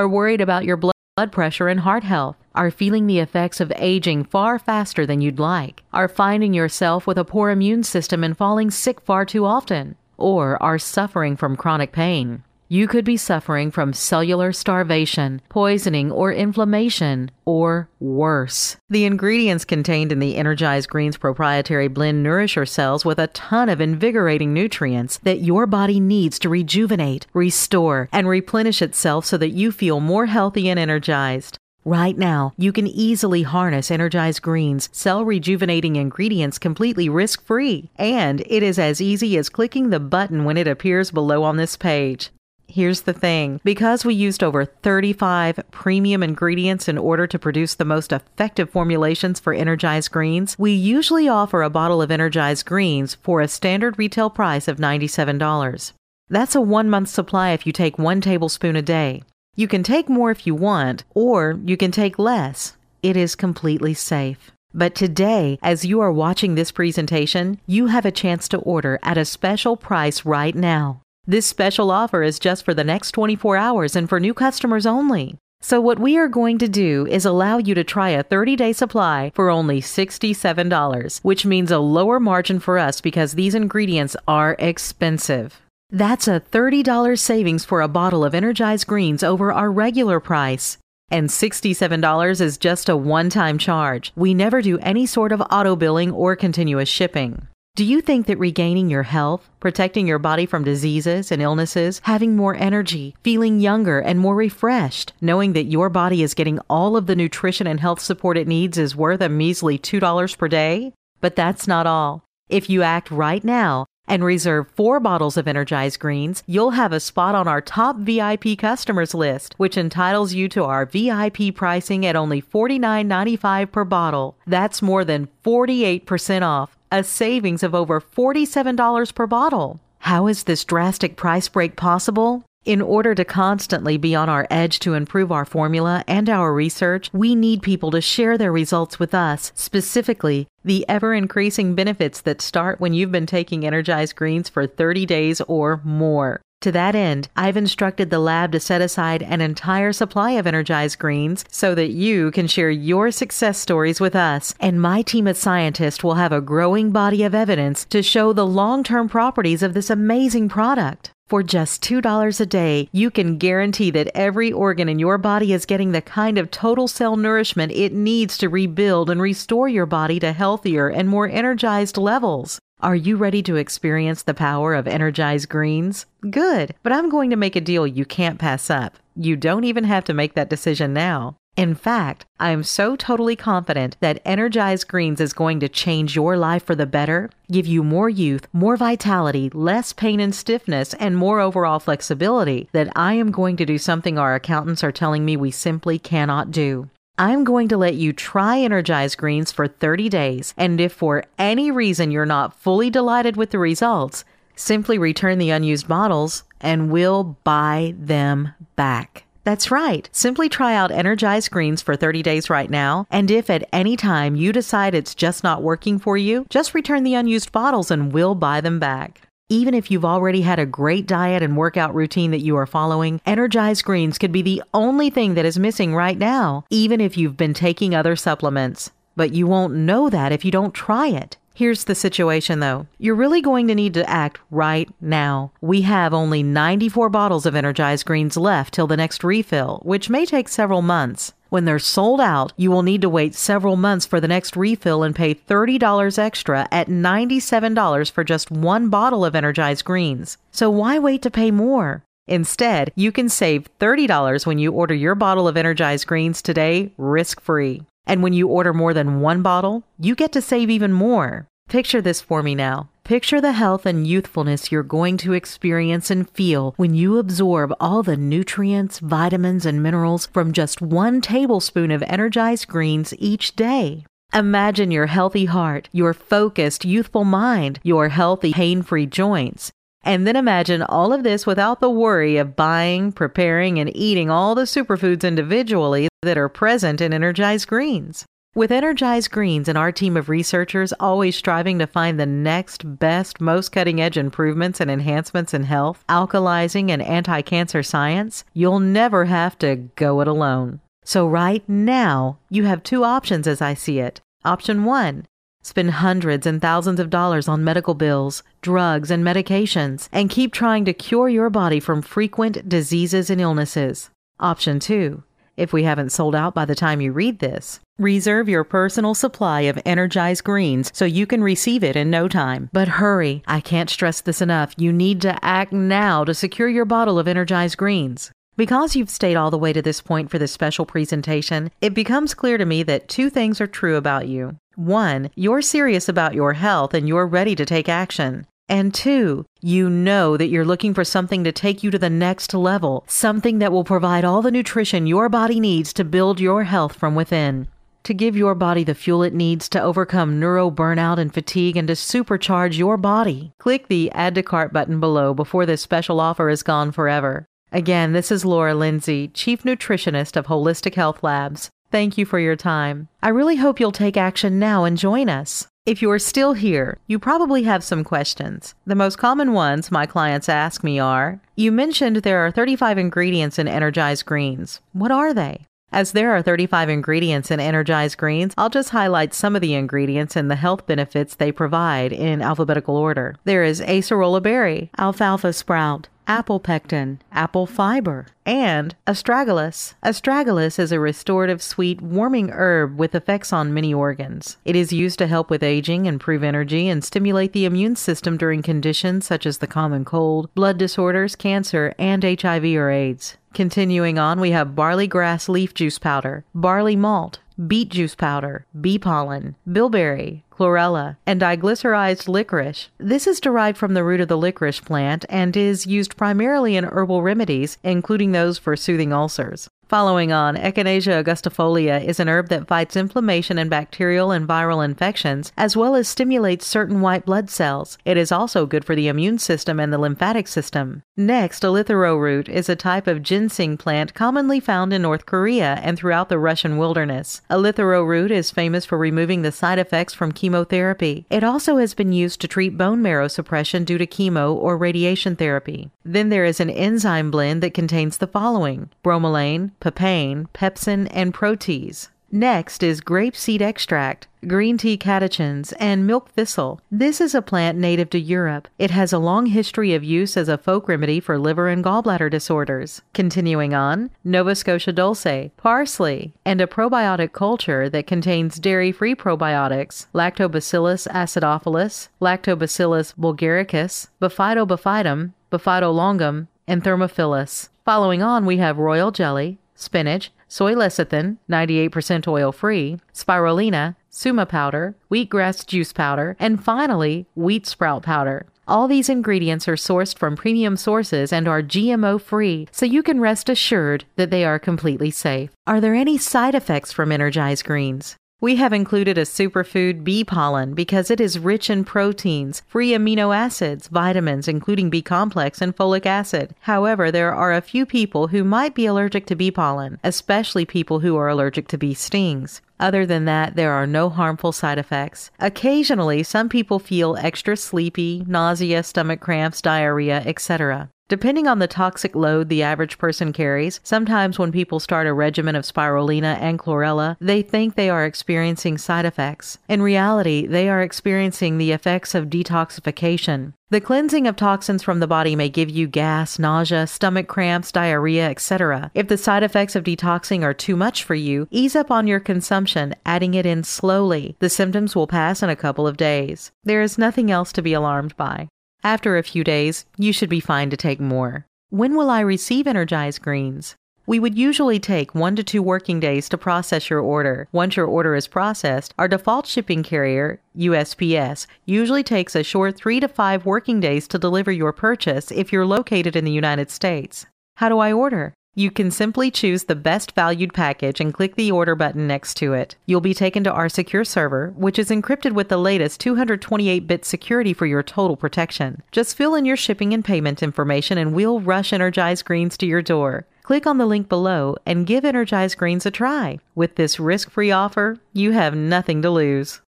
are worried about your blood pressure and heart health, are feeling the effects of aging far faster than you'd like, are finding yourself with a poor immune system and falling sick far too often, or are suffering from chronic pain. You could be suffering from cellular starvation, poisoning, or inflammation, or worse. The ingredients contained in the Energized Greens proprietary blend nourish your cells with a ton of invigorating nutrients that your body needs to rejuvenate, restore, and replenish itself so that you feel more healthy and energized. Right now, you can easily harness Energized Greens cell rejuvenating ingredients completely risk free, and it is as easy as clicking the button when it appears below on this page. Here's the thing because we used over 35 premium ingredients in order to produce the most effective formulations for Energized Greens, we usually offer a bottle of Energized Greens for a standard retail price of $97. That's a one month supply if you take one tablespoon a day. You can take more if you want, or you can take less. It is completely safe. But today, as you are watching this presentation, you have a chance to order at a special price right now. This special offer is just for the next 24 hours and for new customers only. So, what we are going to do is allow you to try a 30 day supply for only $67, which means a lower margin for us because these ingredients are expensive. That's a $30 savings for a bottle of Energized Greens over our regular price. And $67 is just a one time charge. We never do any sort of auto billing or continuous shipping. Do you think that regaining your health, protecting your body from diseases and illnesses, having more energy, feeling younger and more refreshed, knowing that your body is getting all of the nutrition and health support it needs is worth a measly $2 per day? But that's not all. If you act right now and reserve four bottles of Energized Greens, you'll have a spot on our top VIP customers list, which entitles you to our VIP pricing at only $49.95 per bottle. That's more than 48% off a savings of over $47 per bottle. How is this drastic price break possible? In order to constantly be on our edge to improve our formula and our research, we need people to share their results with us, specifically the ever increasing benefits that start when you've been taking Energized Greens for 30 days or more. To that end, I've instructed the lab to set aside an entire supply of Energized Greens so that you can share your success stories with us, and my team of scientists will have a growing body of evidence to show the long term properties of this amazing product. For just $2 a day, you can guarantee that every organ in your body is getting the kind of total cell nourishment it needs to rebuild and restore your body to healthier and more energized levels. Are you ready to experience the power of energized greens? Good, but I'm going to make a deal you can't pass up. You don't even have to make that decision now. In fact, I am so totally confident that Energized Greens is going to change your life for the better, give you more youth, more vitality, less pain and stiffness, and more overall flexibility that I am going to do something our accountants are telling me we simply cannot do. I'm going to let you try Energize Greens for 30 days, and if for any reason you're not fully delighted with the results, simply return the unused bottles and we'll buy them back. That's right. Simply try out Energize Greens for 30 days right now, and if at any time you decide it's just not working for you, just return the unused bottles and we'll buy them back. Even if you've already had a great diet and workout routine that you are following, Energized Greens could be the only thing that is missing right now, even if you've been taking other supplements. But you won't know that if you don't try it. Here's the situation though. You're really going to need to act right now. We have only 94 bottles of Energized Greens left till the next refill, which may take several months. When they're sold out, you will need to wait several months for the next refill and pay $30 extra at $97 for just one bottle of Energized Greens. So why wait to pay more? Instead, you can save $30 when you order your bottle of Energized Greens today risk free. And when you order more than one bottle, you get to save even more. Picture this for me now. Picture the health and youthfulness you're going to experience and feel when you absorb all the nutrients, vitamins, and minerals from just one tablespoon of energized greens each day. Imagine your healthy heart, your focused, youthful mind, your healthy, pain free joints. And then imagine all of this without the worry of buying, preparing, and eating all the superfoods individually that are present in energized greens. With Energized Greens and our team of researchers always striving to find the next best, most cutting edge improvements and enhancements in health, alkalizing, and anti cancer science, you'll never have to go it alone. So, right now, you have two options as I see it. Option one spend hundreds and thousands of dollars on medical bills, drugs, and medications, and keep trying to cure your body from frequent diseases and illnesses. Option two if we haven't sold out by the time you read this. Reserve your personal supply of Energized Greens so you can receive it in no time. But hurry, I can't stress this enough. You need to act now to secure your bottle of Energized Greens. Because you've stayed all the way to this point for this special presentation, it becomes clear to me that two things are true about you. One, you're serious about your health and you're ready to take action. And two, you know that you're looking for something to take you to the next level, something that will provide all the nutrition your body needs to build your health from within. To give your body the fuel it needs to overcome neuro burnout and fatigue and to supercharge your body. Click the Add to Cart button below before this special offer is gone forever. Again, this is Laura Lindsay, Chief Nutritionist of Holistic Health Labs. Thank you for your time. I really hope you'll take action now and join us. If you are still here, you probably have some questions. The most common ones my clients ask me are You mentioned there are 35 ingredients in Energized Greens. What are they? As there are 35 ingredients in Energized Greens, I'll just highlight some of the ingredients and the health benefits they provide in alphabetical order. There is acerola berry, alfalfa sprout, apple pectin, apple fiber, and astragalus. Astragalus is a restorative, sweet, warming herb with effects on many organs. It is used to help with aging, improve energy, and stimulate the immune system during conditions such as the common cold, blood disorders, cancer, and HIV or AIDS. Continuing on, we have barley grass leaf juice powder, barley malt, beet juice powder, bee pollen, bilberry, chlorella, and diglycerized licorice. This is derived from the root of the licorice plant and is used primarily in herbal remedies, including those for soothing ulcers. Following on, Echinacea augustifolia is an herb that fights inflammation and bacterial and viral infections, as well as stimulates certain white blood cells. It is also good for the immune system and the lymphatic system. Next, eleuthero root is a type of ginseng plant commonly found in North Korea and throughout the Russian wilderness. Eleuthero root is famous for removing the side effects from chemotherapy. It also has been used to treat bone marrow suppression due to chemo or radiation therapy. Then there is an enzyme blend that contains the following bromelain, papain, pepsin, and protease. Next is grapeseed extract, green tea catechins, and milk thistle. This is a plant native to Europe. It has a long history of use as a folk remedy for liver and gallbladder disorders. Continuing on, Nova Scotia dulse, parsley, and a probiotic culture that contains dairy-free probiotics, Lactobacillus acidophilus, Lactobacillus bulgaricus, Bifidobifidum, Bifidolongum, and Thermophilus. Following on, we have royal jelly, spinach, soy lecithin, 98% oil free, spirulina, suma powder, wheatgrass juice powder, and finally, wheat sprout powder. All these ingredients are sourced from premium sources and are GMO free, so you can rest assured that they are completely safe. Are there any side effects from Energized Greens? We have included a superfood bee pollen because it is rich in proteins, free amino acids, vitamins, including B complex and folic acid. However, there are a few people who might be allergic to bee pollen, especially people who are allergic to bee stings. Other than that, there are no harmful side effects. Occasionally, some people feel extra sleepy, nausea, stomach cramps, diarrhea, etc. Depending on the toxic load the average person carries, sometimes when people start a regimen of spirulina and chlorella, they think they are experiencing side effects. In reality, they are experiencing the effects of detoxification. The cleansing of toxins from the body may give you gas, nausea, stomach cramps, diarrhea, etc. If the side effects of detoxing are too much for you, ease up on your consumption, adding it in slowly. The symptoms will pass in a couple of days. There is nothing else to be alarmed by. After a few days, you should be fine to take more. When will I receive Energized Greens? We would usually take one to two working days to process your order. Once your order is processed, our default shipping carrier, USPS, usually takes a short three to five working days to deliver your purchase if you're located in the United States. How do I order? You can simply choose the best valued package and click the order button next to it. You'll be taken to our secure server, which is encrypted with the latest 228 bit security for your total protection. Just fill in your shipping and payment information and we'll rush Energized Greens to your door. Click on the link below and give Energized Greens a try. With this risk free offer, you have nothing to lose.